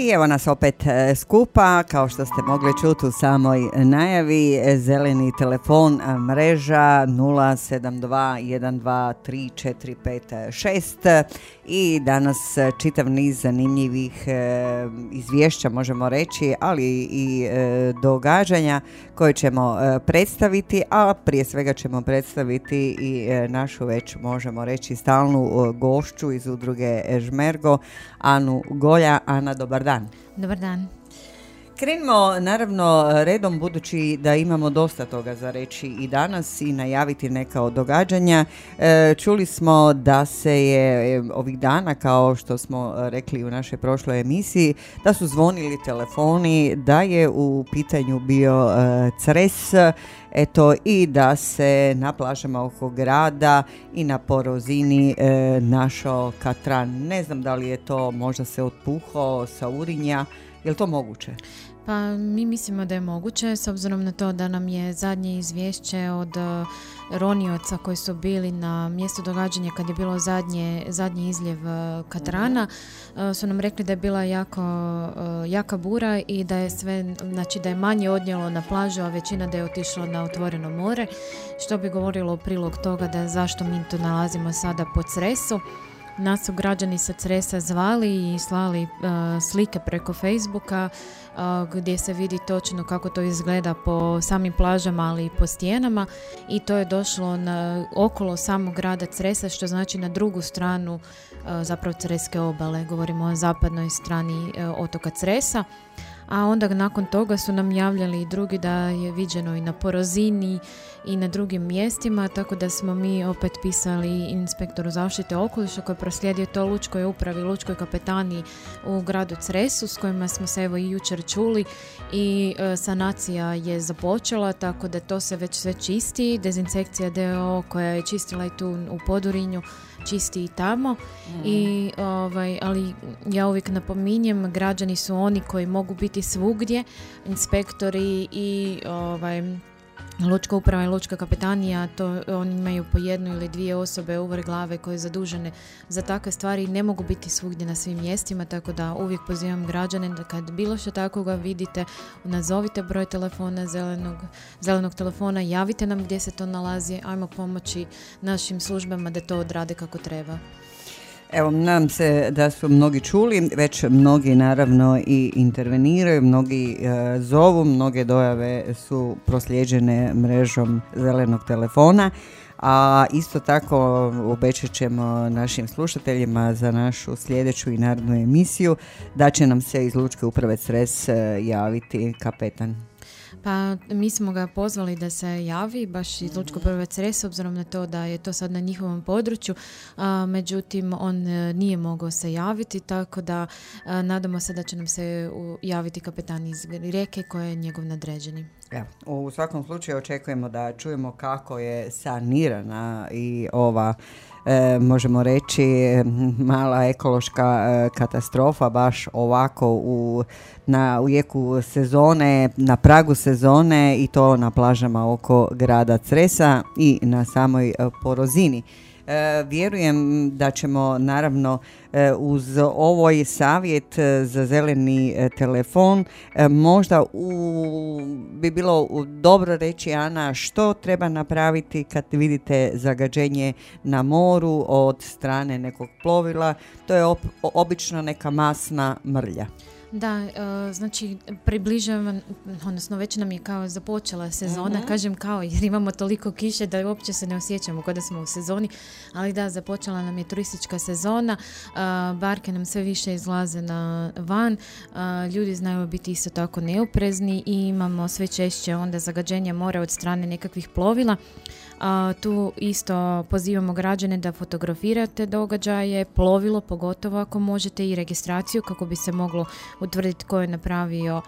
I evo nas opet e, skupa, kao što ste mogli čuti u samoj najavi, e, zeleni telefon e, mreža 072-123-456 i danas čitav niz zanimljivih izvješća možemo reći, ali i događanja koje ćemo predstaviti, a prije svega ćemo predstaviti i našu već možemo reći stalnu gošću iz udruge Žmergo, Anu Golja. Ana, dobar dan. Dobar dan. Krenimo naravno redom budući da imamo dosta toga za reći i danas i najaviti neka od događanja. E, čuli smo da se je e, ovih dana kao što smo rekli u našoj prošloj emisiji da su zvonili telefoni, da je u pitanju bio e, cres eto i da se na plažama oko grada i na porozini e, našao katran. Ne znam da li je to možda se otpuhao sa urinja, je li to moguće? Pa mi mislimo da je moguće s obzirom na to da nam je zadnje izvješće od uh, ronioca koji su bili na mjestu događanja kad je bilo zadnje, zadnji izljev uh, Katrana uh, su nam rekli da je bila jako, jaka bura i da je sve, znači da je manje odnijelo na plažu, a većina da je otišla na otvoreno more, što bi govorilo u prilog toga da zašto mi to nalazimo sada pod Cresu. Nas su građani sa Cresa zvali i slali slike preko Facebooka gdje se vidi točno kako to izgleda po samim plažama, ali i po stijenama. I to je došlo na, okolo samog grada Cresa, što znači na drugu stranu zapravo Creske obale, govorimo o zapadnoj strani e, otoka Cresa. A onda nakon toga su nam javljali i drugi da je viđeno i na Porozini i na drugim mjestima, tako da smo mi opet pisali inspektoru zaštite okoliša koji je proslijedio to Lučkoj upravi, Lučkoj kapetani u gradu Cresu s kojima smo se evo i jučer čuli i e, sanacija je započela, tako da to se već sve čisti. Dezinsekcija DO koja je čistila i tu u Podurinju čisti i tamo. I, ovaj, ali ja uvijek napominjem, građani su oni koji mogu biti svugdje, inspektori i ovaj, Lučka uprava i lučka kapetanija, to oni imaju po jednu ili dvije osobe uvar glave koje je zadužene za takve stvari ne mogu biti svugdje na svim mjestima, tako da uvijek pozivam građane da kad bilo što takvoga vidite, nazovite broj telefona zelenog, zelenog telefona, javite nam gdje se to nalazi, ajmo pomoći našim službama da to odrade kako treba. Evo, nadam se da su mnogi čuli, već mnogi naravno i interveniraju, mnogi e, zovu, mnoge dojave su proslijeđene mrežom zelenog telefona, a isto tako obećat ćemo našim slušateljima za našu sljedeću i narodnu emisiju da će nam se iz Lučke uprave Sres e, javiti kapetan. Pa mi smo ga pozvali da se javi baš iz Lučko prve Cres obzirom na to da je to sad na njihovom području, a, međutim on e, nije mogao se javiti tako da nadamo se da će nam se javiti kapetan iz rijeke koja je njegov nadređeni. Evo, u svakom slučaju očekujemo da čujemo kako je sanirana i ova e, možemo reći mala ekološka e, katastrofa baš ovako u, na, u jeku sezone, na pragu sezone i to na plažama oko grada Cresa i na samoj e, Porozini. E, vjerujem da ćemo naravno e, uz ovoj savjet e, za zeleni telefon možda u, bi bilo dobro reći Ana što treba napraviti kad vidite zagađenje na moru od strane nekog plovila. To je obično neka masna mrlja. Da, e, znači približavam, odnosno već nam je kao započela sezona, mhm. kažem kao jer imamo toliko kiše da uopće se ne osjećamo kao da smo u sezoni, ali da, započela nam je turistička sezona, uh, barke nam sve više izlaze na van, ljudi znaju biti isto tako neoprezni i imamo sve češće onda zagađenja mora od strane nekakvih plovila. A, tu isto pozivamo građane da fotografirate događaje, plovilo pogotovo ako možete i registraciju kako bi se moglo utvrditi ko je napravio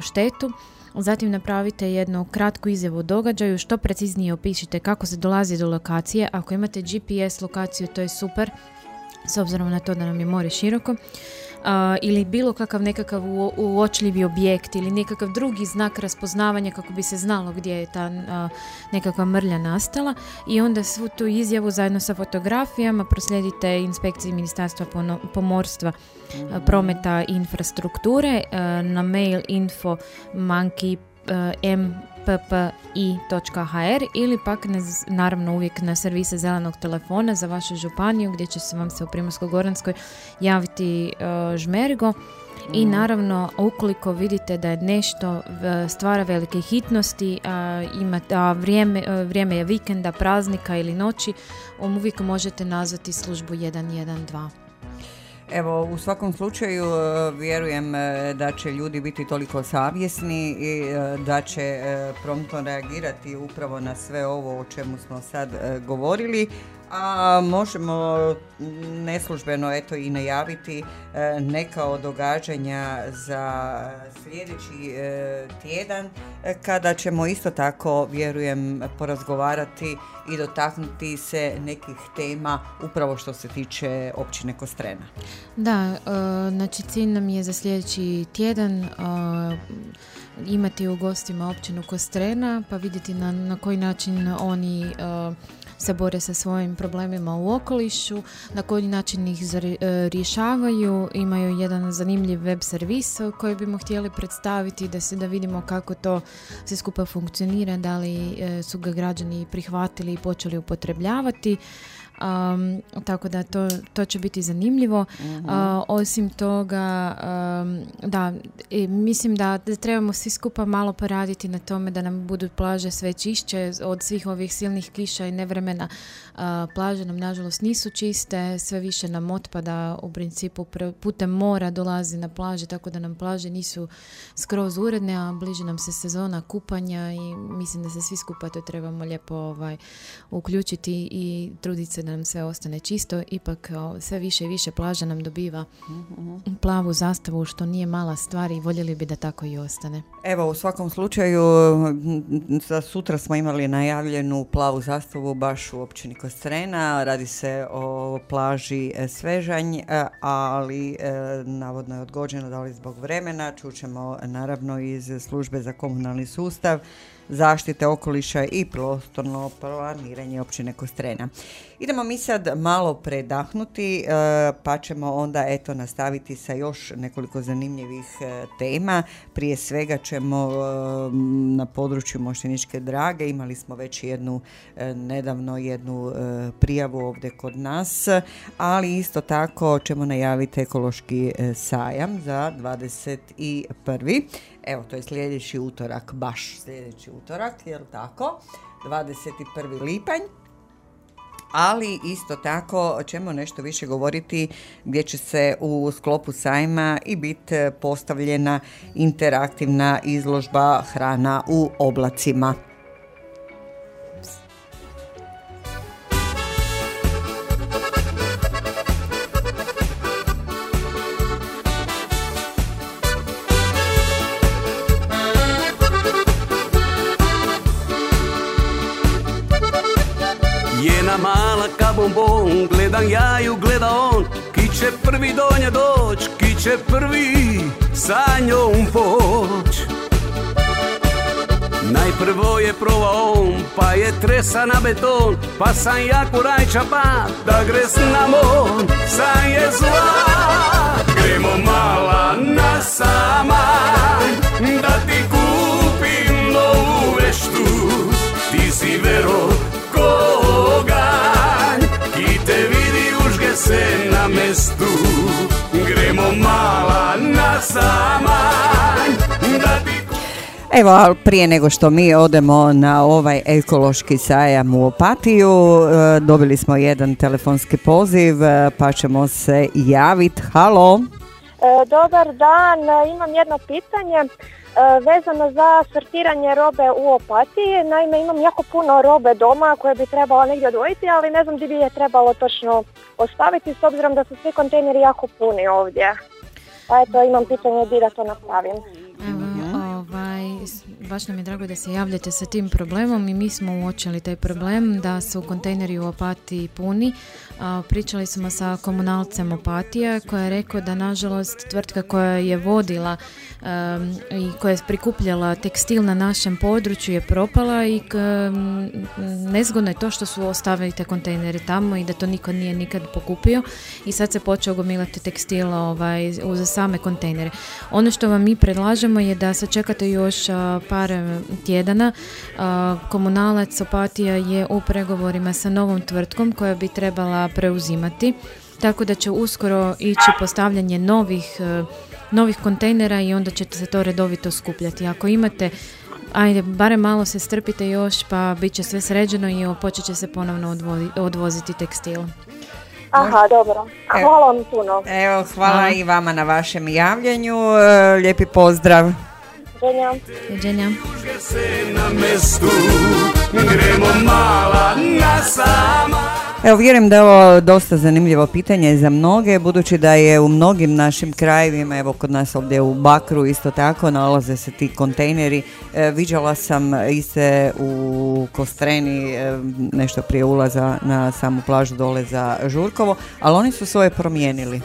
štetu. Zatim napravite jednu kratku izjavu o događaju, što preciznije opišite kako se dolazi do lokacije. Ako imate GPS lokaciju to je super, s obzirom na to da nam je more široko ili bilo kakav nekakav uočljivi objekt ili nekakav drugi znak raspoznavanja kako bi se znalo gdje je ta nekakva mrlja nastala. I onda svu tu izjavu zajedno sa fotografijama proslijedite inspekciji Ministarstva pomorstva prometa i infrastrukture na mail info monkey m ppi.hr ili pak naravno uvijek na servise zelenog telefona za vašu županiju gdje će se vam se u Primorsko-Goranskoj javiti uh, žmerigo. I mhm. naravno, ukoliko vidite da je nešto stvara velike hitnosti, a, ima, a vrijeme, e, vrijeme je vikenda, praznika ili noći, uvijek možete nazvati službu 112. Evo, u svakom slučaju e, vjerujem e, da će ljudi biti toliko savjesni i e, da će promptno reagirati upravo na sve ovo o čemu smo sad govorili, a možemo neslužbeno eto i najaviti e, neka od događanja za sljedeći e, tjedan e, kada ćemo isto tako vjerujem porazgovarati i dotaknuti se nekih tema upravo što se tiče općine Kostrena. Da, znači cilj nam je za sljedeći tjedan imati u gostima općinu Kostrena pa vidjeti na, na koji način oni se bore sa svojim problemima u okolišu, na koji način ih e, rješavaju, imaju jedan zanimljiv web servis koji bimo htjeli predstaviti da se da vidimo kako to sve skupa funkcionira, da li e, su ga građani prihvatili i počeli upotrebljavati. Um, tako da to, to će biti zanimljivo. Mhm. osim toga, da, mislim da, da trebamo svi skupa malo poraditi na tome da nam budu plaže sve čišće od svih ovih silnih kiša i nevremena. Plaže nam nažalost nisu čiste, sve više nam otpada u principu putem mora dolazi na plaže, tako da nam plaže nisu skroz uredne, a bliže nam se sezona kupanja i mislim da se svi skupa to trebamo lijepo ovaj, uključiti i truditi se da nam sve ostane čisto, ipak sve više i više plaža nam dobiva plavu zastavu, što nije mala stvar i voljeli bi da tako i ostane. Evo, u svakom slučaju, za sutra smo imali najavljenu plavu zastavu baš u općini Kostrena. Radi se o plaži e, Svežanj, e, ali e, navodno je odgođeno da li zbog vremena. Čućemo naravno iz službe za komunalni sustav zaštite okoliša i prostorno planiranje općine Kostrena. Idemo mi sad malo predahnuti, e, pa ćemo onda eto nastaviti sa još nekoliko zanimljivih e, tema. Prije svega ćemo e, na području Mošteničke drage, imali smo već jednu nedavno jednu prijavu ovdje kod nas, ali isto tako ćemo najaviti ekološki sajam za 21. Evo, to je sljedeći utorak, baš sljedeći utorak, jel tako? 21. lipanj ali isto tako ćemo nešto više govoriti gdje će se u sklopu sajma i biti postavljena interaktivna izložba hrana u oblacima. Bombon Gledam ja ju gleda on. Ki će prvi do nje doć Ki će prvi sa njom poć. Najprvo je provao on, pa je tresa na beton Pa sam jako rajča pa da gres na mon. Sam je zla, gremo mala na sama se na mestu Gremo mala na samanj Da ti Evo, ali prije nego što mi odemo na ovaj ekološki sajam u Opatiju, e, dobili smo jedan telefonski poziv, e, pa ćemo se javiti. Halo? E, Dobar dan, imam jedno pitanje vezano za sortiranje robe u Opatiji. Naime, imam jako puno robe doma koje bi trebalo negdje odvojiti, ali ne znam gdje bi je trebalo točno ostaviti s obzirom da su svi kontejneri jako puni ovdje. Pa eto, imam pitanje gdje da to napravim. Evo, ovaj, baš nam je drago da se javljate sa tim problemom i mi smo uočili taj problem da su kontejneri u Opatiji puni. Pričali smo sa komunalcem Opatija koja je rekao da nažalost tvrtka koja je vodila em, i koja je prikupljala tekstil na našem području je propala i k, m, nezgodno je to što su ostavili te kontejnere tamo i da to niko nije nikad pokupio i sad se počeo gomilati tekstil ovaj, uz same kontejnere. Ono što vam mi predlažemo je da sačekate još par tjedana. Komunalac Opatija je u pregovorima sa novom tvrtkom koja bi trebala preuzimati. Tako da će uskoro ići postavljanje novih, e, novih kontejnera i onda ćete se to redovito skupljati. Ako imate Ajde, barem malo se strpite još pa bit će sve sređeno i počet će se ponovno odvozi- odvoziti tekstil. Aha, dobro. Hvala vam puno. Evo, hvala Hvala. i vama na vašem javljanju. e, Lijepi pozdrav. Doviđenja. Doviđenja. užge se na mestu Gremo mala na sama Evo, vjerujem da je ovo dosta zanimljivo pitanje za mnoge, budući da je u mnogim našim krajevima, evo kod nas ovdje u Bakru isto tako, nalaze se ti kontejneri. E, viđala sam iste u Kostreni, e, nešto prije ulaza na samu plažu dole za Žurkovo, ali oni su svoje promijenili.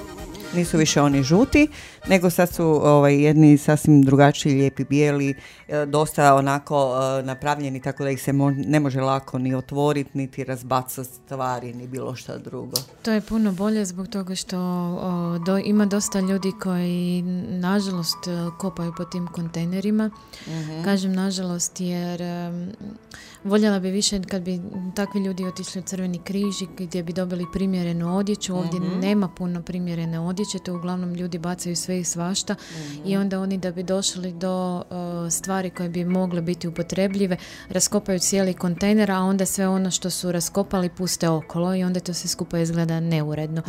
Nisu više oni žuti, nego sad su ovaj, jedni sasvim drugačiji, lijepi, bijeli, e, dosta onako e, napravljeni tako da ih se mo- ne može lako ni otvoriti, niti razbacati stvari, ni bilo šta drugo. To je puno bolje zbog toga što o, do- ima dosta ljudi koji nažalost e, kopaju po tim kontejnerima. Kažem nažalost jer em, voljela bi više kad bi takvi ljudi otišli u Crveni križ i gdje bi dobili primjerenu odjeću. Ovdje nema puno primjerene odjeće, to uglavnom ljudi bacaju sve i svašta. I onda oni da bi došli do e, stvari koje bi mogle biti upotrebljive, raskopaju cijeli kontejner, a onda sve ono što su raskopali puste okolo i onda to sve skupa izgleda neuredno.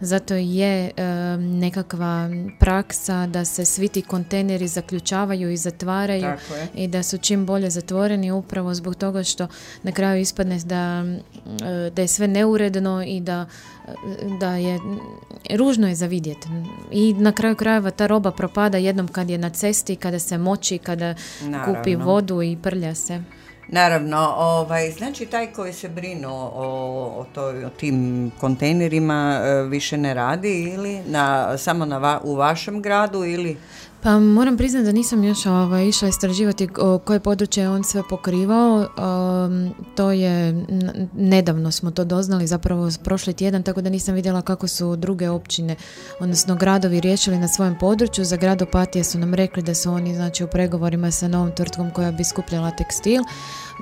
Zato je e, nekakva praksa da se svi ti kontejneri zaključavaju i zatvaraju i da su čim bolje zatvoreni upravo zbog toga što na kraju ispadne da, mm, e, da je sve neuredno i da, e, da je ružno je za vidjet. I na kraju krajeva ta roba propada jednom kad je na cesti, kada se moči, kada kupi Naravno. vodu i prlja se. Naravno, ovaj, znači taj koji se brinu o, o, toj- o tim kontejnerima e, više ne radi ili na, samo na va- u vašem gradu ili... Pa moram priznati da nisam još ovaj, išla istraživati koje područje je on sve pokrivao. Um, to je, nedavno smo to doznali, zapravo prošli tjedan, tako da nisam vidjela kako su druge općine, odnosno gradovi riješili na svojem području. Za grad Opatije su nam rekli da su oni znači, u pregovorima sa novom tvrtkom koja bi skupljala tekstil,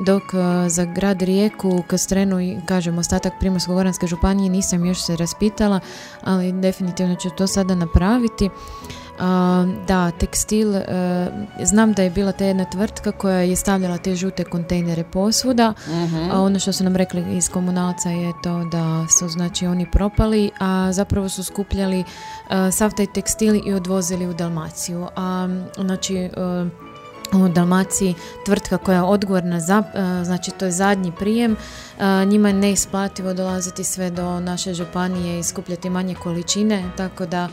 dok uh, za grad Rijeku, Kostrenu i kažem ostatak Primorsko-goranske županije nisam još se raspitala, ali definitivno ću to sada napraviti. A, da, tekstil, e, znam da je bila ta jedna tvrtka koja je stavljala te žute kontejnere posvuda, a ono što su nam rekli iz komunalca je to da su znači oni propali, a zapravo su skupljali e, sav taj tekstil i odvozili u Dalmaciju. A, znači, e, u Dalmaciji tvrtka koja je odgovorna za, znači to je zadnji prijem, njima je neisplativo dolaziti sve do naše županije i skupljati manje količine, tako da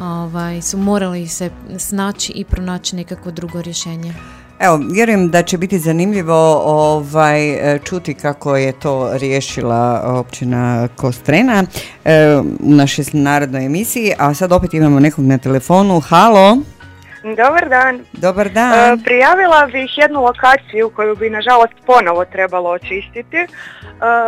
ovaj, su morali se snaći i pronaći nekakvo drugo rješenje. Evo, vjerujem da će biti zanimljivo ovaj, e, čuti kako je to riješila općina Kostrena e, u našoj narodnoj emisiji, a sad opet imamo nekog na telefonu. Halo? Dobar dan. Dobar E, dan. prijavila bih jednu lokaciju koju bi nažalost ponovo trebalo očistiti. E,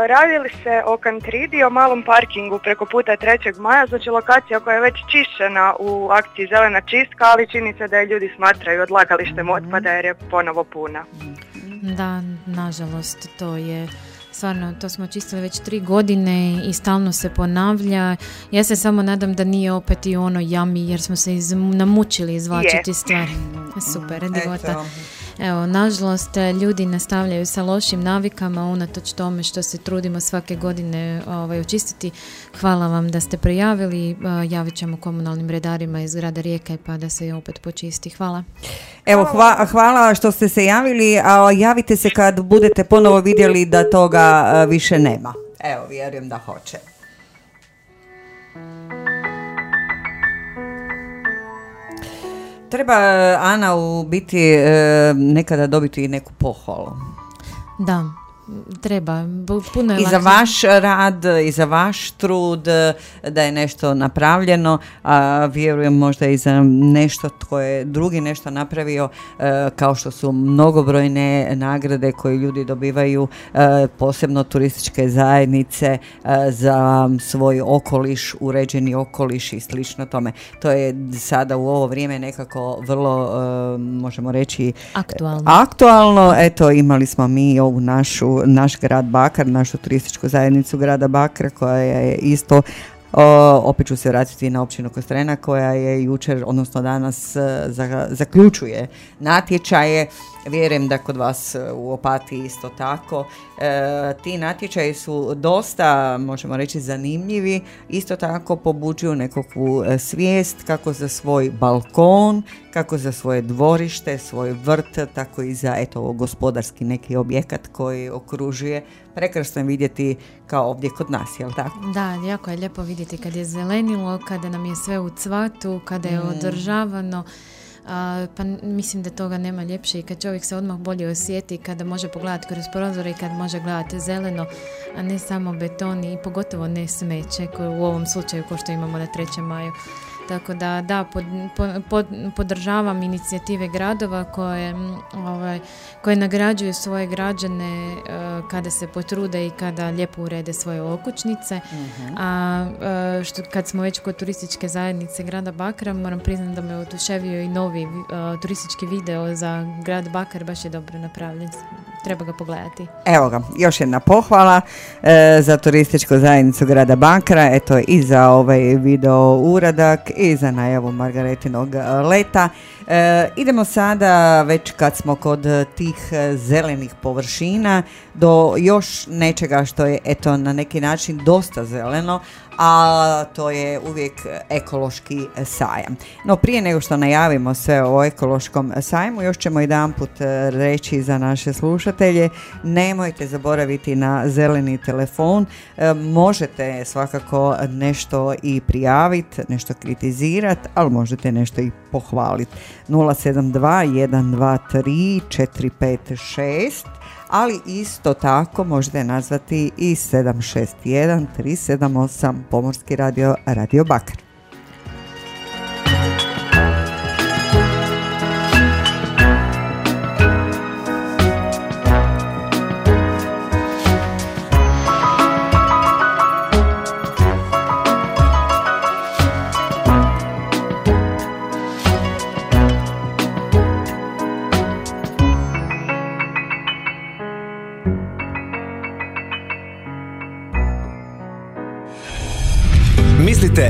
radili se o Kantridi, o malom parkingu preko puta 3. maja, znači lokacija koja je već čišćena u akciji Zelena čistka, ali čini se da je ljudi smatraju odlagalištem otpada jer je ponovo puna. Da, nažalost, to je stvarno, to smo čistili već tri godine i stalno se ponavlja. Ja se samo nadam da nije opet i ono jami jer smo se iz, namučili izvlačiti Je. stvari. Super, divota. Evo, nažalost, ljudi nastavljaju sa lošim navikama unatoč tome što se trudimo svake godine ovaj, očistiti. Hvala vam da ste prijavili. Uh, javit ćemo komunalnim redarima iz grada Rijeke pa da se opet počisti. Hvala. Evo, hva- hvala što ste se javili, a javite se kad budete ponovo vidjeli da toga a, više nema. Evo, vjerujem da hoće. Treba, Ana, u biti e, nekada dobiti i neku pohvalu. Da, treba. Puno je I za vaš rad, i za vaš trud, e, da je nešto napravljeno, a vjerujem možda i za nešto tko je drugi nešto napravio, e, kao što su mnogobrojne nagrade koje ljudi dobivaju, e, posebno turističke zajednice za svoj okoliš, uređeni okoliš i slično tome. To je sada u ovo vrijeme nekako vrlo, možemo reći, Aktualno. Aktualno, eto imali smo mi ovu našu, naš grad Bakar, našu turističku zajednicu grada Bakra koja je isto o, opet ću se vratiti na općinu Kostrena koja je jučer, odnosno danas e, za- zaključuje natječaje. Vjerujem da kod vas e, u Opatiji isto tako. E, ti natječaji su dosta, možemo reći, zanimljivi. Isto tako pobuđuju nekakvu e, svijest kako za svoj balkon, kako za svoje dvorište, svoj vrt, tako i za eto gospodarski neki objekat koji okružuje. Prekrasno je vidjeti kao ovdje kod nas, jel tako? Da, jako je lijepo vidjeti kad je zelenilo, kada nam je sve u cvatu, kada je održavano. A, pa mislim da toga nema ljepše i kad čovjek se odmah bolje osjeti, kada može pogledati kroz prozor i kad može gledati zeleno, a ne samo beton i pogotovo ne smeće koje u ovom slučaju ko što imamo na 3. maju. Tako da, da, pod, po- pod- podržavam inicijative gradova koje, ovaj, koje nagrađuju svoje građane e, kada se potrude i kada lijepo urede svoje okućnice. A e, što, kad smo već kod turističke zajednice grada Bakra, moram priznati da me oduševio i novi e, turistički video za grad Bakar, baš je dobro napravljen. Treba ga pogledati. Evo ga, još jedna pohvala za turističku zajednicu grada Bakra, eto i za ovaj video uradak i za najavu Margaretinog e, leta. E, idemo sada, već kad smo kod e, tih e, zelenih površina, do još nečega što je eto na neki način dosta zeleno, a to je uvijek ekološki sajam. No prije nego što najavimo sve o ekološkom sajmu, još ćemo jedanput e, reći za naše slušatelje, nemojte zaboraviti na zeleni telefon, možete svakako nešto i prijaviti, nešto kritizirati, ali možete nešto i pohvaliti. 072 123 456 ali isto tako možete nazvati i 761 378 Pomorski radio Radio Bakar.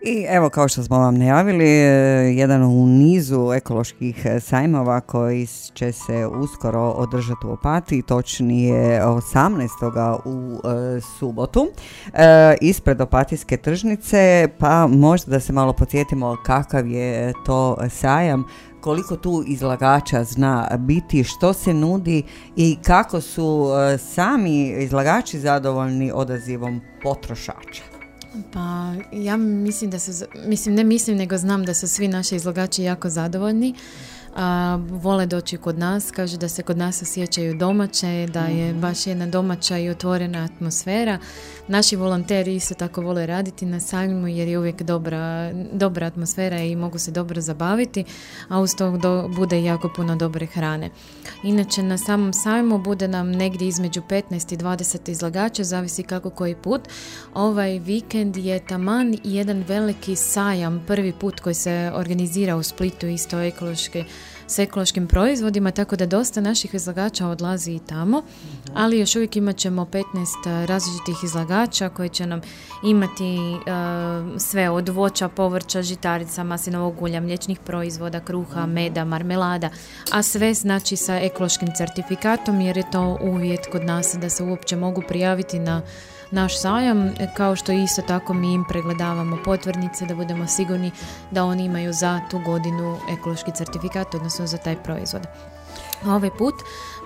I evo kao što smo vam najavili, e, jedan u nizu ekoloških e, sajmova koji će se uskoro održati u Opatiji, točnije 18. u e, subotu, ispred Opatijske tržnice, pa možda da se malo podsjetimo kakav je to sajam koliko tu izlagača zna biti, što se nudi i kako su sami izlagači zadovoljni odazivom potrošača. Pa ja mislim da su, mislim ne mislim nego znam da su svi naši izlagači jako zadovoljni a, vole doći kod nas, kaže da se kod nas osjećaju domaće, da je mhm. baš jedna domaća i otvorena atmosfera. Naši volonteri isto tako vole raditi na sajmu jer je uvijek dobra, dobra atmosfera i mogu se dobro zabaviti, a uz to do, bude jako puno dobre hrane. Inače na samom sajmu bude nam negdje između 15 i 20 izlagača, zavisi kako koji put. Ovaj vikend je taman jedan veliki sajam, prvi put koji se organizira u Splitu isto ekološke s ekološkim proizvodima, tako da dosta naših izlagača odlazi i tamo, ali još uvijek imat ćemo 15 različitih izlagača koji će nam imati sve od voća, povrća, žitarica, maslinovog ulja, mliječnih proizvoda, kruha, meda, marmelada, a sve znači sa ekološkim certifikatom jer je to uvjet kod nas da se uopće mogu prijaviti na naš sajam, kao što isto tako mi im pregledavamo potvrdnice da budemo sigurni da oni imaju za tu godinu ekološki certifikat, odnosno za taj proizvod. Ovaj put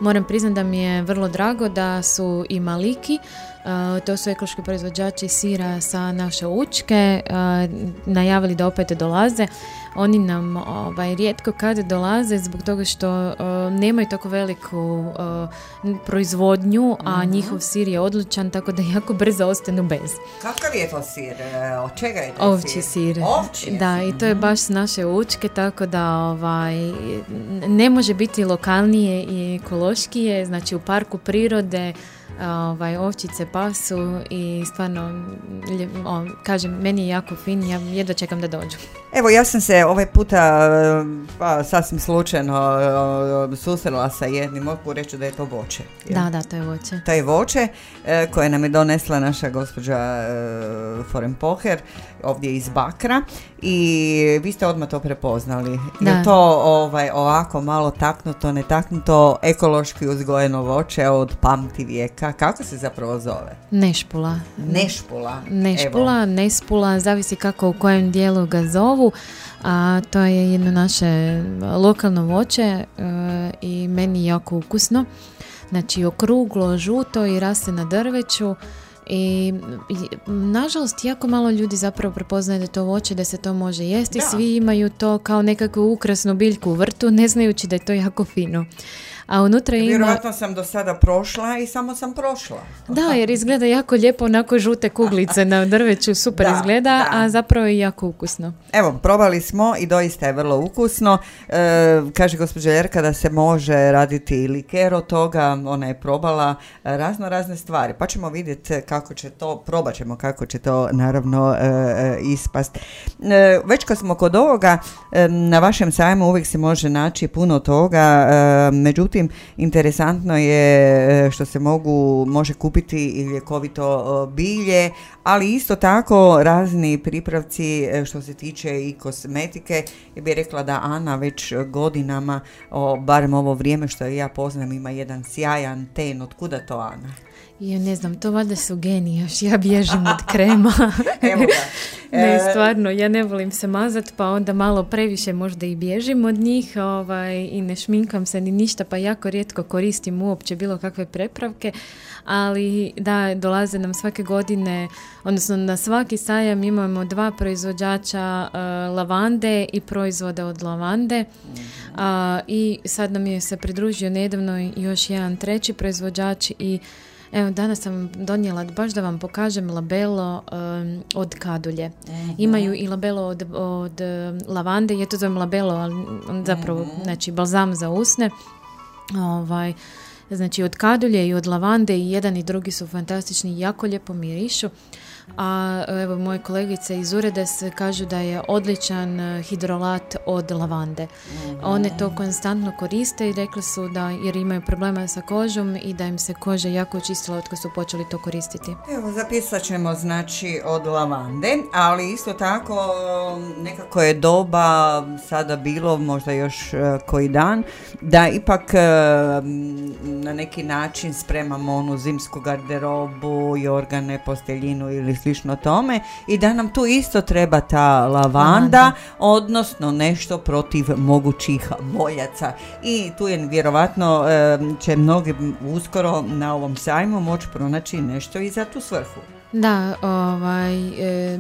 moram priznati da mi je vrlo drago da su i maliki, to su ekološki proizvođači sira sa naše učke, najavili da opet dolaze. Oni nam ovaj, rijetko kada dolaze zbog toga što nemaju tako veliku proizvodnju, a mhm. njihov sir je odličan, tako da jako brzo ostanu bez. Kakav je to sir? E, od čega je to Ovči sir? Da, i to je mhm. baš s naše učke, tako da ovaj, ne može biti lokalnije i ekološkije, znači u parku prirode, ovaj, ovčice pasu i stvarno, o, kažem, meni je jako fin, ja jedva čekam da dođu. Evo, ja sam se ovaj puta pa, sasvim slučajno susrela sa jednim, mogu reći da je to voće. Da, da, to je voće. To je voće e, koje nam je donesla naša gospođa e, Foren Poher ovdje iz Bakra i vi ste odmah to prepoznali. Da. Je to ovaj, ovako malo taknuto, netaknuto, ekološki uzgojeno voće od pamti vijeka. Kako se zapravo zove? Nešpula. Nešpula. Nešpula, nespula, zavisi kako u kojem dijelu ga zovu. A to je jedno naše lokalno voće e, i meni jako ukusno. Znači okruglo, žuto i raste na drveću i, nažalost jako malo ljudi zapravo prepoznaje da to voće, da se to može jesti. Svi imaju to kao nekakvu ukrasnu biljku u vrtu, ne znajući da je to jako fino a unutra ima... Vjerojatno sam do sada prošla i samo sam prošla. Da, jer izgleda jako lijepo, onako žute kuglice na drveću, super izgleda, a zapravo je jako ukusno. Evo, probali smo i doista je vrlo ukusno. E, kaže gospođa Jerka da se može raditi i liker od toga, ona je probala razno razne stvari, pa ćemo vidjeti kako će to, probat ćemo kako će to naravno e, e ispast. E, već kad smo kod ovoga, na vašem sajmu uvijek se može naći puno toga, međutim interesantno je e, što se mogu, može kupiti i ljekovito bilje, ali isto tako razni pripravci e, što se tiče i kosmetike. Ja bih rekla da Ana već godinama, o, barem ovo vrijeme što ja poznam, ima jedan sjajan ten. Od kuda to Ana? Ja ne znam, to valjda su geni, još ja bježim od krema. Evo ne, e, stvarno, ja ne volim se mazat, pa onda malo previše možda i bježim od njih ovaj, i ne šminkam se ni ništa, pa jako rijetko koristim uopće bilo kakve prepravke, ali da, dolaze nam svake godine, odnosno na svaki sajam imamo dva proizvođača uh, lavande i proizvoda od lavande i sad nam je se pridružio nedavno još jedan treći proizvođač i Evo, danas sam donijela baš da vam pokažem labelo od kadulje. Mhm. Imaju i labelo od, od lavande, ja to zovem labelo, ali zapravo, mhm. znači, balzam za usne. Ovaj, znači, od kadulje i od lavande i jedan i drugi su fantastični, jako lijepo mirišu a evo moje kolegice iz ureda se kažu da je odličan e, hidrolat od lavande. mm One to konstantno koriste i rekli su da jer imaju problema sa kožom i da im se koža jako očistila od su počeli to koristiti. Evo zapisat ćemo znači od lavande, ali isto tako nekako je doba sada bilo možda još e, koji dan da ipak e, na neki način spremamo onu zimsku garderobu, jorgane, posteljinu ili slično tome i da nam tu isto treba ta lavanda, odnosno nešto protiv mogućih moljaca. I tu je vjerovatno e, će mnogi uskoro na ovom sajmu moći pronaći nešto i za tu svrhu. Da, ovaj, e,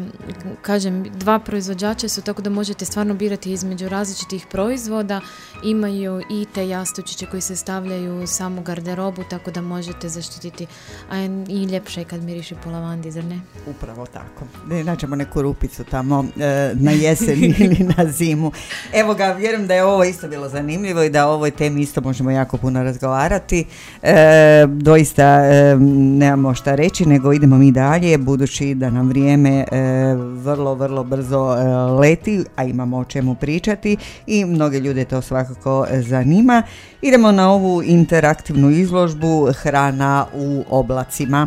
kažem, dva proizvođača su tako da možete stvarno birati između različitih proizvoda. Imaju i te jastučiće koji se stavljaju u samu garderobu, tako da možete zaštititi. A i ljepše je kad miriši po lavandi, zar ne? Upravo tako. Ne naćemo neku rupicu tamo e, na jesen ili na zimu. Evo ga, vjerujem da je ovo isto bilo zanimljivo i da o ovoj temi isto možemo jako puno razgovarati. E, doista e, nemamo šta reći, nego idemo mi dalje budući da nam vrijeme e, vrlo, vrlo brzo e, leti, a imamo o čemu pričati i mnoge ljude to svakako zanima. Idemo na ovu interaktivnu izložbu Hrana u oblacima.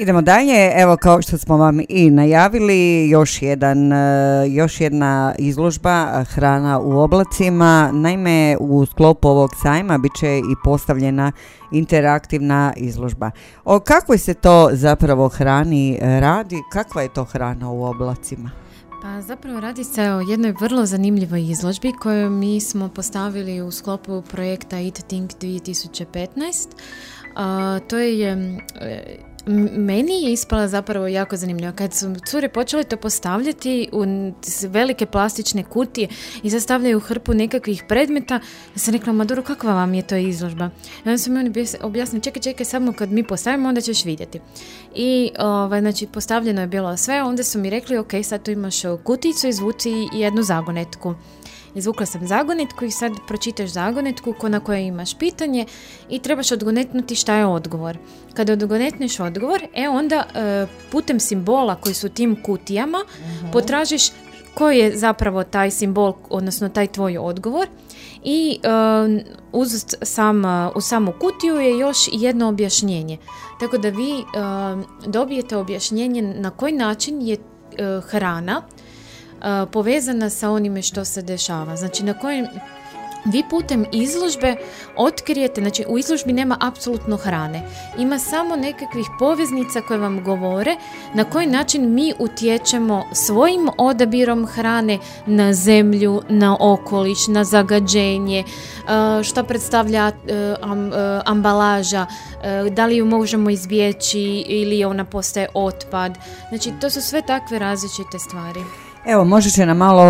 Idemo dalje, evo kao što smo vam i najavili, još, jedan, e, još jedna izložba e, hrana u oblacima. Naime, u sklopu ovog sajma bit će i postavljena interaktivna izložba. O kakvoj se to zapravo hrani radi? Kakva je to hrana u oblacima? Pa zapravo radi se o jednoj vrlo zanimljivoj izložbi koju mi smo postavili u sklopu projekta Eat Think 2015. A, to je e, meni je ispala zapravo jako zanimljiva. Kad su cure počele to postavljati u velike plastične kutije i sastavljaju hrpu nekakvih predmeta, ja sam rekla, Maduro, kakva vam je to izložba? I onda su mi oni objasnili, čekaj, čekaj, samo kad mi postavimo, onda ćeš vidjeti. I ovaj, znači, postavljeno je bilo sve, onda su mi rekli, ok, sad tu imaš kuticu, izvuci jednu zagonetku. Izvukla sam zagonetku i sad pročitaš zagonetku ko na koje imaš pitanje i trebaš odgonetnuti šta je odgovor. Kada odgonetneš odgovor, e onda e, putem simbola koji su u tim kutijama potražiš koji je zapravo taj simbol, odnosno taj tvoj odgovor i e, uz, sam, e, u samu kutiju je još jedno objašnjenje. Tako da vi e, dobijete objašnjenje na koji način je hrana povezana sa onime što se dešava. Znači na kojem vi putem izložbe otkrijete, znači u izložbi nema apsolutno hrane. Ima samo nekakvih poveznica koje vam govore na koji način mi utječemo svojim odabirom hrane na zemlju, na okoliš, na zagađenje, što predstavlja am- ambalaža, da li ju možemo izbjeći ili ona postaje otpad. Znači to su sve takve različite stvari. Evo, može će nam malo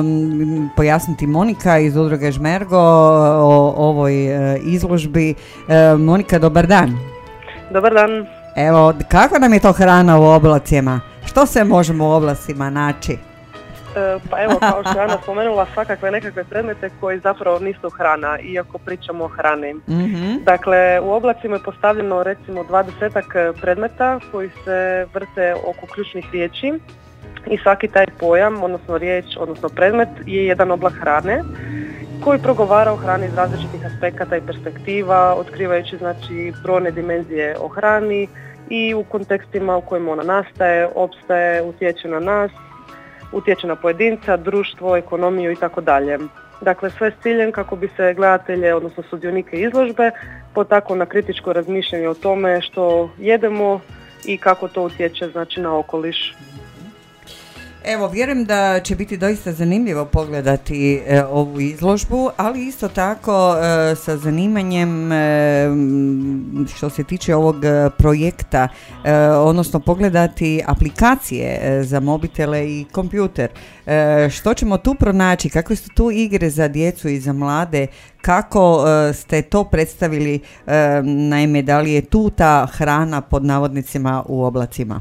um, pojasniti Monika iz udruge Žmergo o ovoj e, izložbi. E, Monika, dobar dan. Dobar dan. Evo, kakva nam je to hrana u oblacima? Što sve možemo u oblacima naći? E, pa evo, kao što je Ana spomenula, svakakve nekakve predmete koji zapravo nisu hrana, iako pričamo o hrani. Mhm. Dakle, u oblacima je postavljeno recimo dvadesetak predmeta koji se vrte oko ključnih riječi i svaki taj pojam, odnosno riječ, odnosno predmet je jedan oblak hrane koji progovara o hrani iz različitih aspekata i perspektiva, otkrivajući znači brojne dimenzije o hrani i u kontekstima u kojima ona nastaje, opstaje, utječe na nas, utječe na pojedinca, društvo, ekonomiju i tako dalje. Dakle, sve s ciljem kako bi se gledatelje, odnosno sudionike izložbe, potaklo na kritičko razmišljanje o tome što jedemo i kako to utječe znači, na okoliš. Evo, vjerujem da će biti doista zanimljivo pogledati e, ovu izložbu, ali isto tako e, sa zanimanjem e, što se tiče ovog e, projekta, e, odnosno pogledati aplikacije e, za mobitele i kompjuter. Što ćemo tu pronaći? Kakve su tu igre za djecu i za mlade? Kako ste to predstavili? Naime, da li je tu ta hrana pod navodnicima u oblacima?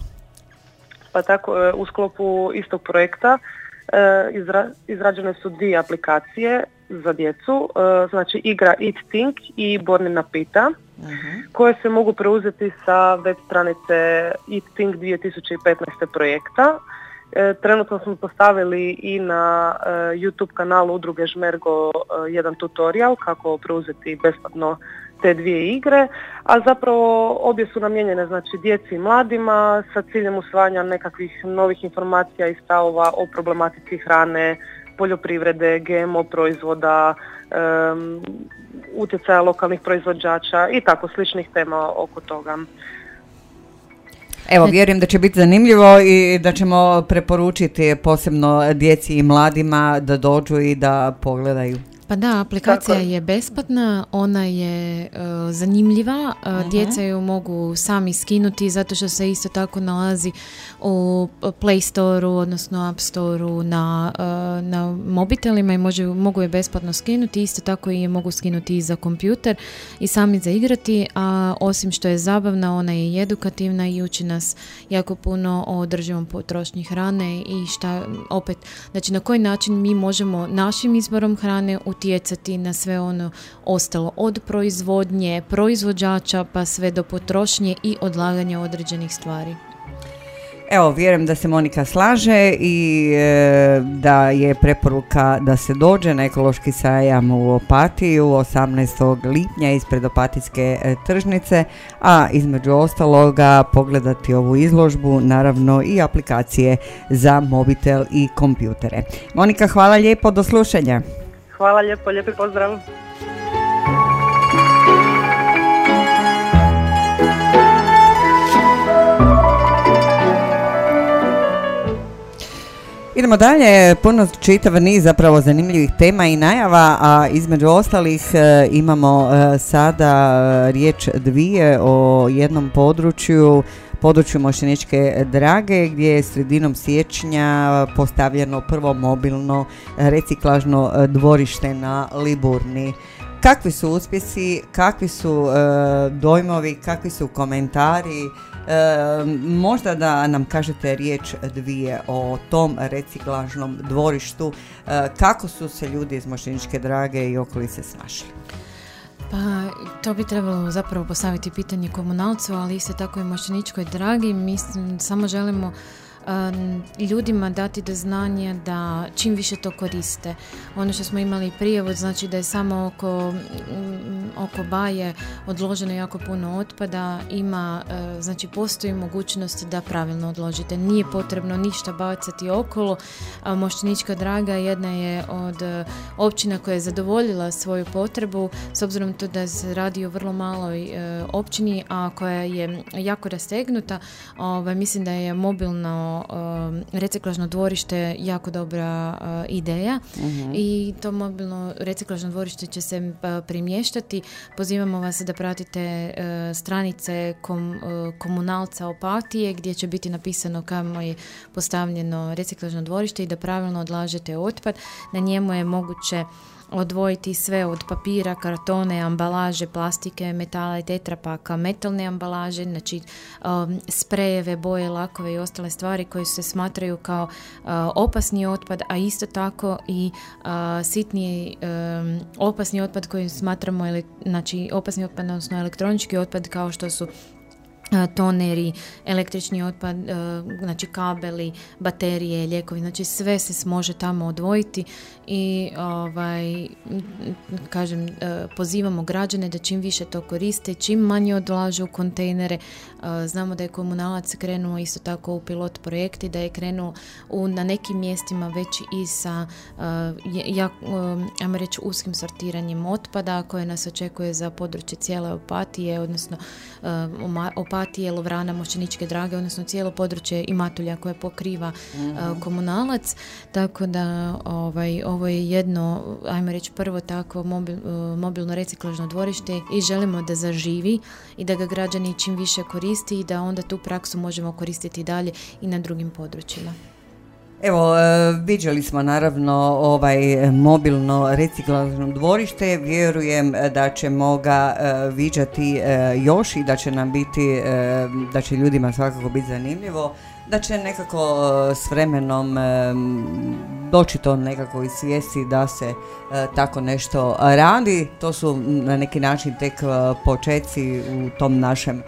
Pa tako e, u sklopu istog projekta e, izra- izrađene su dvije aplikacije za djecu, e, znači igra Eat Think i Bornina Pita, koje se mogu preuzeti sa web stranice Eat Think 2015. projekta. E, trenutno smo postavili i na e, YouTube kanalu udruge Žmergo e, jedan tutorial kako preuzeti besplatno te dvije igre, a zapravo obje su namijenjene znači djeci i mladima sa ciljem usvajanja nekakvih novih informacija i stavova o problematici hrane, poljoprivrede, GMO proizvoda, em, utjecaja lokalnih proizvođača i tako sličnih tema oko toga. Evo, vjerujem da će biti zanimljivo i da ćemo preporučiti posebno djeci i mladima da dođu i da pogledaju. Pa da, aplikacija Tako je. besplatna, ona je e, zanimljiva, Mhm. djeca ju mogu sami skinuti zato što se isto tako nalazi u Play Store-u, odnosno App Store-u na, e, na mobitelima i može, mogu je besplatno skinuti, isto tako i je mogu skinuti i za kompjuter i sami zaigrati, a osim što je zabavna, ona je edukativna i uči nas jako puno o održivom potrošnji hrane i šta opet, znači na koji način mi možemo našim izborom hrane utjecati na sve ono ostalo od proizvodnje, proizvođača pa sve do potrošnje i odlaganja određenih stvari. Evo, vjerujem da se Monika slaže i e, da je preporuka da se dođe na ekološki sajam u Opatiju 18. lipnja ispred Opatijske e, tržnice, a između ostaloga pogledati ovu izložbu, naravno i aplikacije za mobitel i kompjutere. Monika, hvala lijepo, do slušanja. Hvala lijepo, lijepi pozdrav. Idemo dalje, puno čitav niz zapravo zanimljivih tema i najava, a između ostalih e, imamo e, sada e, riječ dvije o jednom području, području Mošćeničke Drage gdje je sredinom siječnja postavljeno prvo mobilno reciklažno dvorište na Liburni. Kakvi su uspjesi, kakvi su dojmovi, kakvi su komentari, E, možda da nam kažete riječ dvije o tom reciklažnom dvorištu, e, kako su se ljudi iz Mošćeničke drage i okolice snašli? Pa to bi trebalo zapravo postaviti pitanje komunalcu, ali isto tako i moćničkoj dragi. Mislim, samo želimo ljudima dati do znanja da čim više to koriste. Ono što smo imali prijevod znači da je samo oko, mm, oko baje odloženo jako puno otpada, ima, e, znači postoji mogućnost da pravilno odložite. Nije potrebno ništa bacati okolo, Moštenička draga jedna je od e, općina koja je zadovoljila svoju potrebu s obzirom to da se radi o vrlo maloj e, općini, a koja je jako rastegnuta. Ovaj, mislim da je mobilno e, reciklažno dvorište jako dobra e, ideja i to mobilno reciklažno dvorište će se e, primještati. Pozivamo vas da pratite e, stranice kom- komunalca Opatije gdje će biti napisano kamo je postavljeno reciklažno dvorište i da pravilno odlažete otpad. Na njemu je moguće odvojiti sve od papira, kartone, ambalaže, plastike, metala i tetrapaka, metalne ambalaže, znači um, sprejeve, boje, lakove i ostale stvari koje se smatraju kao uh, opasni otpad, a isto tako i uh, sitni um, opasni otpad koji smatramo, znači opasni otpad, odnosno elektronički otpad kao što su toneri, električni otpad, znači kabeli, baterije, lijekovi, znači sve se može tamo odvojiti i ovaj, kažem, pozivamo građane da čim više to koriste, čim manje odlažu kontejnere. Znamo da je komunalac krenuo isto tako u pilot projekti, da je krenuo u, na nekim mjestima već i sa, ja, ajmo reći, uskim sortiranjem otpada koje nas očekuje za područje cijele opatije, odnosno opatije Opatije, Lovrana, Mošćeničke drage, odnosno cijelo područje i Matulja koje pokriva mm komunalac. Tako da ovaj, ovo je jedno, ajmo reći prvo takvo mobil, e, mobilno reciklažno dvorište i želimo da zaživi i da ga građani čim više koristi i da onda tu praksu možemo koristiti dalje i na drugim područjima. Evo, e, viđali smo naravno ovaj mobilno reciklažno dvorište, vjerujem da ćemo ga e, viđati e, još i da će nam biti, da će ljudima svakako biti zanimljivo da će nekako e, s vremenom e, doći to nekako iz svijesti da se e, tako nešto radi. To su na neki način tek počeci u tom našem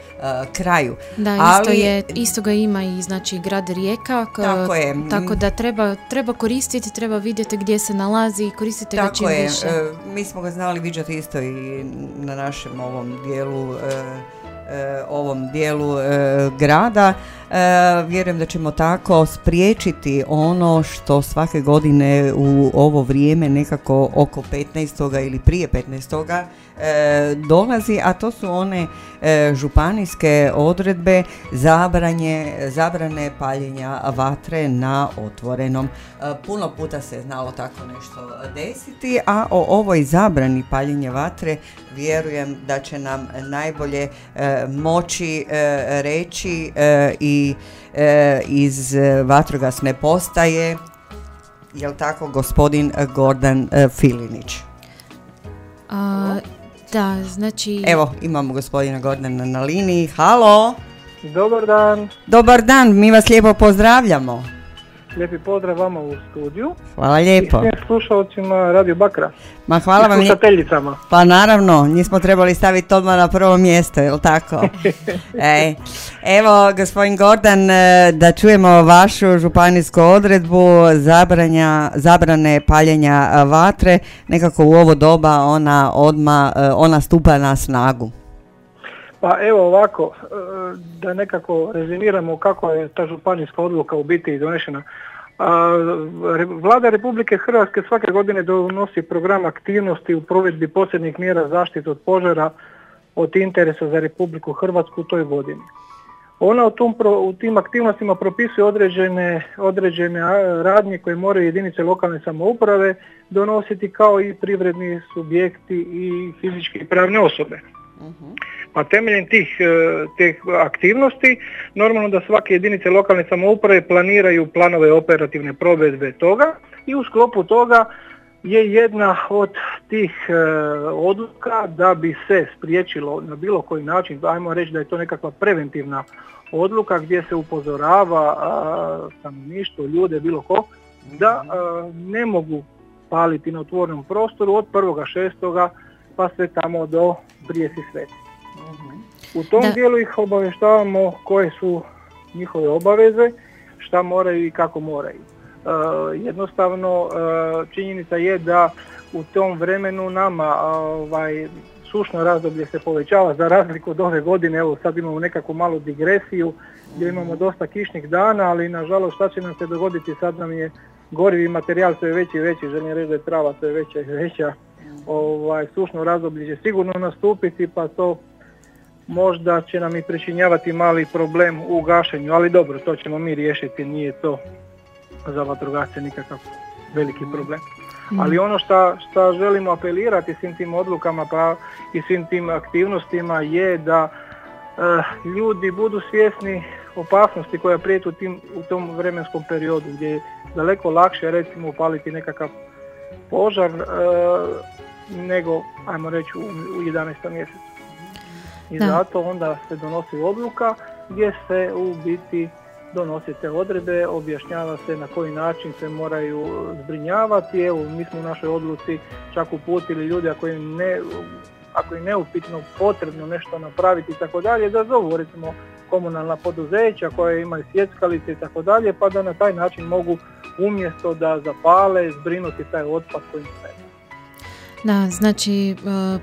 kraju. Da, isto, je, isto ga ima i znači grad Rijeka. Tako je. Tako da treba, treba koristiti, treba vidjeti gdje se nalazi i koristiti ga čim je. više. Mi smo ga znali vidjeti isto i na našem ovom dijelu ovom dijelu grada vjerujem da ćemo tako spriječiti ono što svake godine u ovo vrijeme nekako oko 15. ili prije 15. E, dolazi, a to su one e, županijske odredbe zabranje, zabrane paljenja vatre na otvorenom. Puno puta se znalo tako nešto desiti, a o ovoj zabrani paljenja vatre vjerujem da će nam najbolje moći reći i e, iz vatrogasne postaje, jel tako, gospodin Gordan e, Filinić. A, da, znači... Evo, imamo gospodina Gordana na liniji. Halo! Dobar dan! Dobar dan, mi vas lijepo pozdravljamo. Lijepi pozdrav vama u studiju. Hvala lijepo. I svim slušalcima Radio Bakra. Ma hvala vam. Slušateljicama. Pa naravno, njih smo trebali staviti odmah na prvo mjesto, jel tako? Ej. Evo, gospodin Gordan, e, da čujemo vašu županijsku odredbu zabranja, zabrane paljenja vatre. Nekako u ovo doba ona odma e, ona stupa na snagu. Pa evo ovako, e, da nekako rezimiramo kako je ta županijska odluka u biti donešena. Vlada Republike Hrvatske svake godine donosi program aktivnosti u provedbi posebnih mjera zaštite od požara od interesa za Republiku Hrvatsku u toj godini. Ona u, u tim aktivnostima propisuje određene, određene radnje koje moraju jedinice lokalne samouprave donositi kao i privredni subjekti i fizičke i pravne osobe. Uh pa temeljem tih, e, tih aktivnosti normalno da svake jedinice lokalne samouprave planiraju planove operativne provedbe toga i u sklopu toga je jedna od tih e, odluka da bi se spriječilo na bilo koji način, ajmo reći da je to nekakva preventivna odluka gdje se upozorava stanovništvo, ljude, bilo ko, da ne mogu paliti na otvorenom prostoru od 1.6. pa sve tamo do prijesi sveti. U tom dijelu ih obavještavamo koje su njihove obaveze, šta moraju i kako moraju. E, jednostavno e, činjenica je da u tom vremenu nama ovaj, sušno razdoblje se povećava za razliku od ove godine, evo sad imamo nekakvu malu digresiju gdje imamo dosta kišnih dana, ali nažalost šta će nam se dogoditi? Sad nam je gorivi materijal sve veći i veći, želim reći da je trava sve veća i veća, ovaj, sušno razdoblje će sigurno nastupiti pa to možda će nam i pričinjavati mali problem u gašenju, ali dobro, to ćemo mi riješiti, nije to za vatrogasce nikakav veliki problem. Mm. Ali ono što želimo apelirati svim tim odlukama pa i svim tim aktivnostima je da eh, ljudi budu svjesni opasnosti koja prijeti u, tim, u tom vremenskom periodu gdje je daleko lakše recimo upaliti nekakav požar e, nego, ajmo reći, u, u 11. mjesecu. I Da. zato onda se donosi odluka gdje se u biti donose te odredbe, objašnjava se na koji način se moraju zbrinjavati. Evo, mi smo u našoj odluci čak uputili ljude ako im ne, ako je neupitno potrebno nešto napraviti i tako dalje, da zovu recimo komunalna poduzeća koja imaju sjeckalice i tako dalje, pa da na taj način mogu umjesto da zapale, zbrinuti taj otpad koji im. Da, znači e,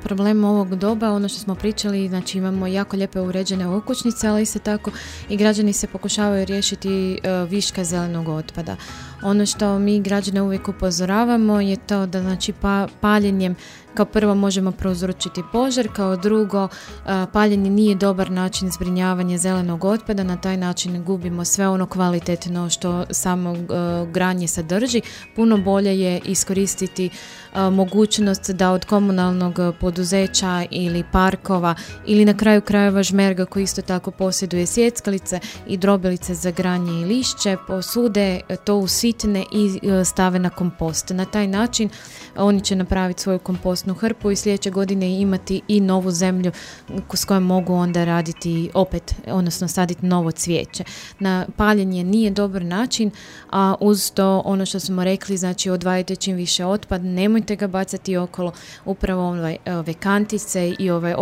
problem ovog doba, ono što smo pričali, znači imamo jako lijepe uređene okućnice, ali isto tako i građani se pokušavaju riješiti e, viška zelenog otpada. Ono što mi građane uvijek upozoravamo je to da znači pa, paljenjem kao prvo možemo prouzročiti požar, kao drugo e, paljenje nije dobar način zbrinjavanja zelenog otpada, na taj način gubimo sve ono kvalitetno što samo e, granje sadrži. Puno bolje je iskoristiti e, mogućnost da od komunalnog poduzeća ili parkova ili na kraju krajeva žmerga koji isto tako posjeduje sjeckalice i drobilice za granje i lišće posude to usitne i e, stave na kompost. Na taj način oni će napraviti svoju kompostnu hrpu i sljedeće godine imati i novu zemlju s kojom mogu onda raditi opet, odnosno saditi novo cvijeće. Na paljenje nije dobar način, a uz to ono što smo rekli, znači odvajajte čim više otpad, nemojte ga bacati okolo, upravo ovaj, ove kantice i ovaj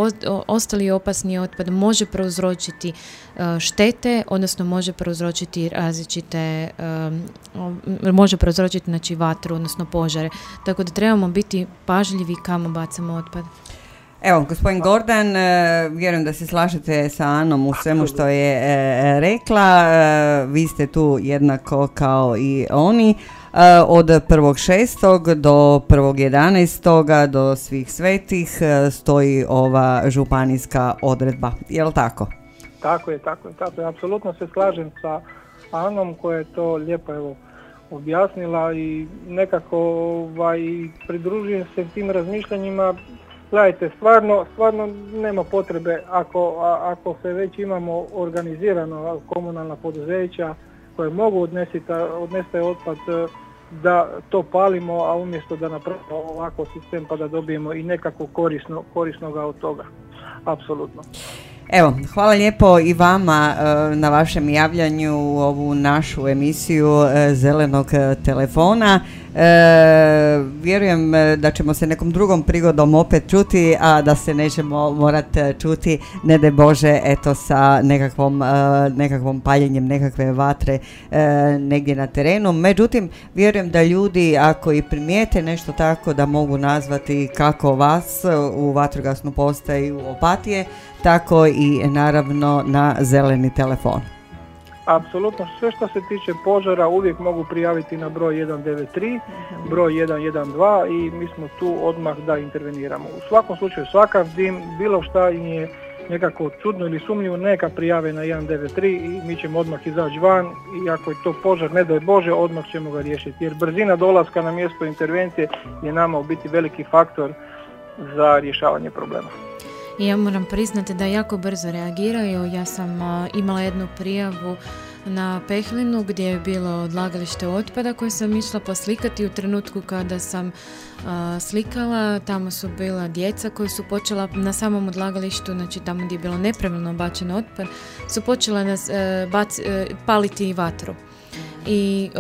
ostali opasni otpad može prouzročiti e, štete, odnosno može prouzročiti različite, može prouzročiti znači vatru, odnosno požare. Tako da trebamo biti pažljivi kamo bacamo otpad. Evo, gospodin Gordan, e, vjerujem da se slažete sa Anom u svemu što je e, rekla. E, Vi ste tu jednako kao i oni. E, Od 1.6. do 1.11. do svih svetih stoji ova županijska odredba. Je li tako? Tako je, tako je, tako je. Apsolutno se slažem sa Anom koja je to lijepo evo objasnila i nekako ovaj, pridružujem se tim razmišljanjima. Gledajte, stvarno, stvarno nema potrebe ako, a- ako se već imamo organizirano komunalna poduzeća koje mogu odnesti otpad e, da to palimo, a umjesto da napravimo ovako sistem pa da dobijemo i nekako korisno, korisnoga od toga. Apsolutno. Evo, hvala lijepo i vama e, na vašem javljanju u ovu našu emisiju e, Zelenog e, telefona. E, vjerujem e, da ćemo se nekom drugom prigodom opet čuti, a da se nećemo morat e, čuti, ne de Bože, eto sa nekakvom, e, nekakvom paljenjem nekakve vatre negdje na terenu. Međutim, vjerujem da ljudi ako i primijete nešto tako da mogu nazvati kako vas u vatrogasnu postaju Opatije, tako i naravno na zeleni telefon. Apsolutno sve što se tiče požara uvijek mogu prijaviti na broj 193, broj 112 i mi smo tu odmah da interveniramo. U svakom slučaju svakav dim, bilo šta im je nekako čudno ili sumnjivo, neka prijave na 193 i mi ćemo odmah izaći van i ako je to požar, ne daj Bože, odmah ćemo ga riješiti. Jer brzina dolaska na mjesto intervencije je nama u biti veliki faktor za rješavanje problema. I ja moram priznati da jako brzo reagiraju. Ja sam imala jednu prijavu na Pehlinu gdje je bilo odlagalište otpada koje sam išla poslikati u trenutku kada sam a, slikala. Tamo su bila djeca koji su počela na samom odlagalištu, znači tamo gdje je bilo nepravilno bačen otpad, su počela nas, e, bac- e, paliti vatru. I e,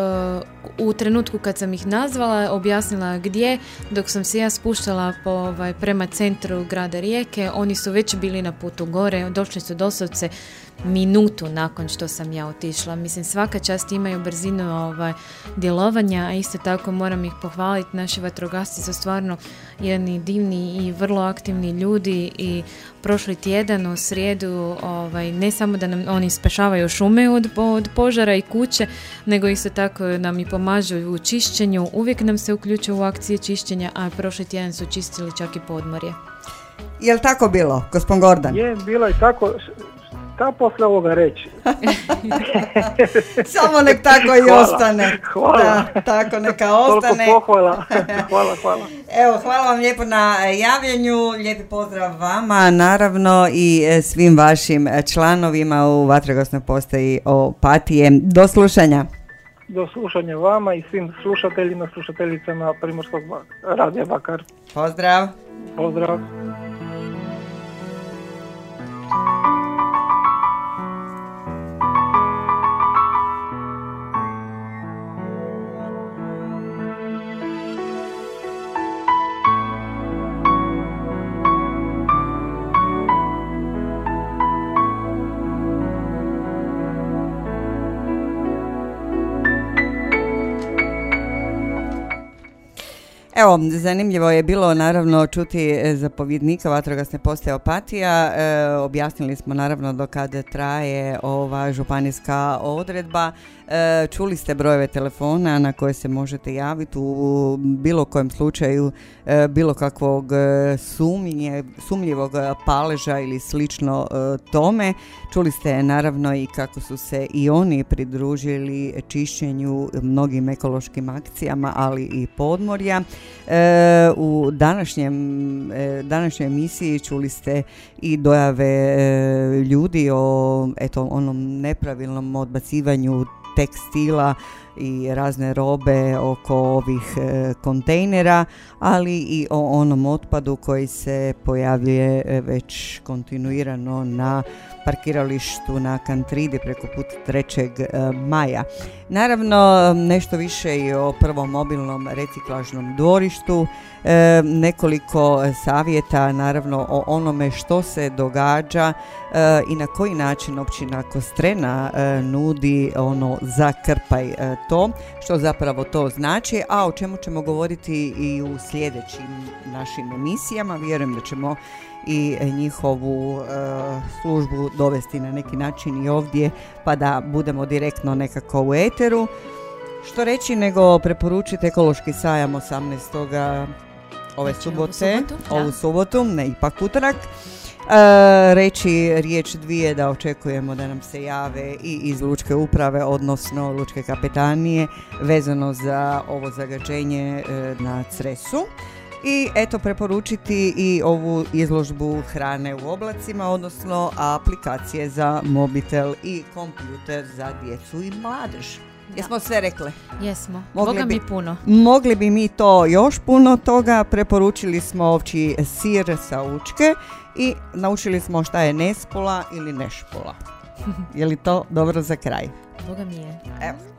u trenutku kad sam ih nazvala, objasnila gdje, dok sam se ja spuštala po, ovaj, prema centru grada Rijeke, oni su već bili na putu gore, došli su doslovce minutu nakon što sam ja otišla. Mislim, svaka čast imaju brzinu ovaj, djelovanja, a isto tako moram ih pohvaliti. Naši vatrogasci su stvarno jedni divni i vrlo aktivni ljudi i prošli tjedan u srijedu ovaj, ne samo da nam oni spašavaju šume od, od požara i kuće, nego isto tako nam i pomažu u čišćenju. Uvijek nam se uključuju u akcije čišćenja, a prošli tjedan su čistili čak i podmorje. Je li tako bilo, gospodin Gordan? Je, bilo je tako, šta posle ovoga reći? Samo nek tako i Hvala. ostane. Hvala. Da, tako neka Toliko ostane. pohvala. hvala, hvala. Evo, hvala vam lijepo na javljanju, lijepi pozdrav vama, naravno i e, svim vašim e, članovima u vatrogasnoj postaji Opatije. Do slušanja. do slušanja vama i svim slušateljima, slušateljicama Primorskog radija Bakar. Pozdrav! Pozdrav! Evo, zanimljivo je bilo naravno čuti e, zapovjednika vatrogasne postaje Opatija. E, objasnili smo naravno do kada traje ova županijska odredba. E, čuli ste brojeve telefona na koje se možete javiti u bilo kojem slučaju e, bilo kakvog e, sumnje, sumnjivog paleža ili slično tome. Čuli ste naravno i kako su se i oni pridružili čišćenju mnogim ekološkim akcijama, ali i podmorja. U današnjem, današnjoj emisiji čuli ste i dojave ljudi o eto, onom nepravilnom odbacivanju tekstila i razne robe oko ovih e, kontejnera, ali i o onom otpadu koji se pojavljuje e, već kontinuirano na parkiralištu na Kantridi preko put 3. E, maja. Naravno, nešto više i o prvom mobilnom reciklažnom dvorištu, e, nekoliko savjeta naravno o onome što se događa e, i na koji način općina Kostrena nudi ono za krpaj to, što zapravo to znači, a o čemu ćemo govoriti i u sljedećim našim emisijama. Vjerujem da ćemo i njihovu e, službu dovesti na neki način i ovdje pa da budemo direktno nekako u eteru. Što reći nego preporučiti ekološki sajam 18. ove znači, subote, ovu subotu, ne ipak utorak. E, reći riječ dvije da očekujemo da nam se jave i iz Lučke uprave, odnosno Lučke kapetanije, vezano za ovo zagađenje e, na Cresu i eto preporučiti i ovu izložbu hrane u oblacima, odnosno aplikacije za mobitel i kompjuter za djecu i mladež. Jesmo sve rekli? Jesmo. Mogli bi, mi puno. Mogli bi mi to još puno toga. Preporučili smo ovči sir sa učke i naučili smo šta je nespola ili nešpola. je li to dobro za kraj? Boga mi je. Evo.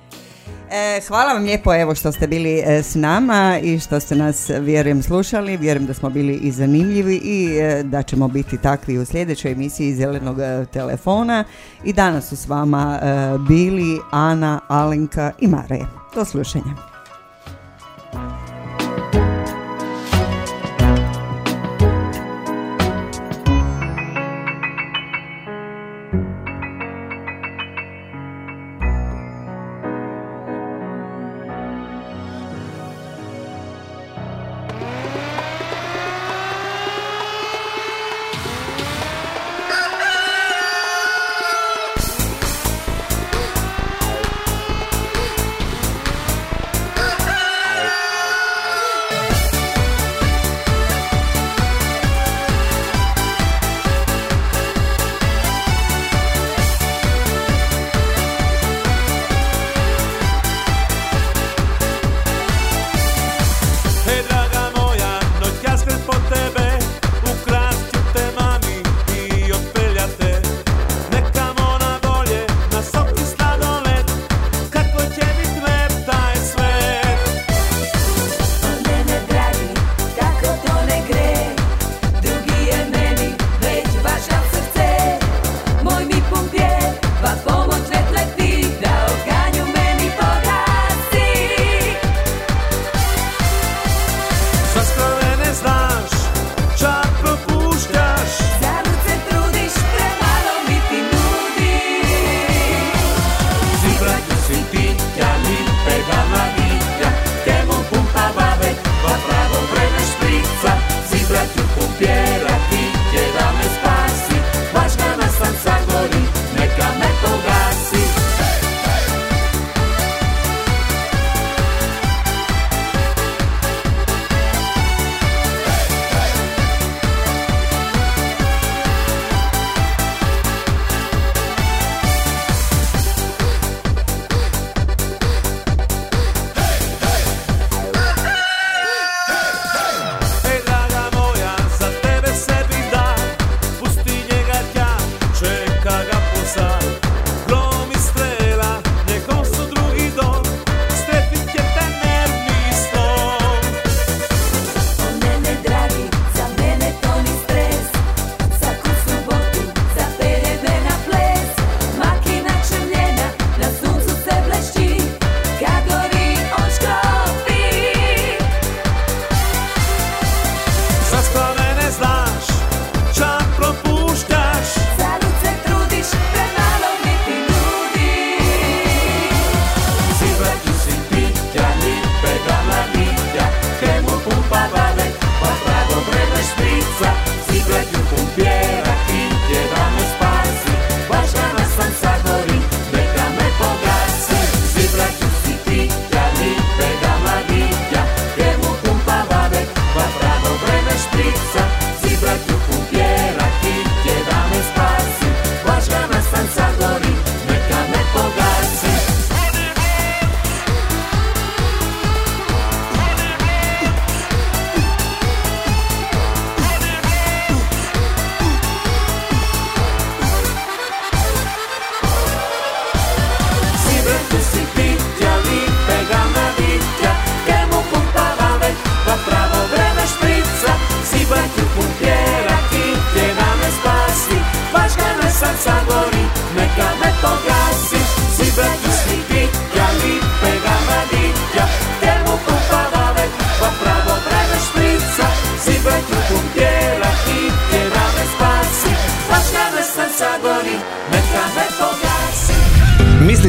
E, hvala vam lijepo evo što ste bili e, s nama i što ste nas vjerujem slušali. Vjerujem da smo bili i zanimljivi i e, da ćemo biti takvi u sljedećoj emisiji Zelenog telefona. I danas su s vama bili Ana, Alenka i Mare. Do slušanja.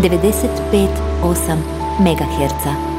95,8 MHz.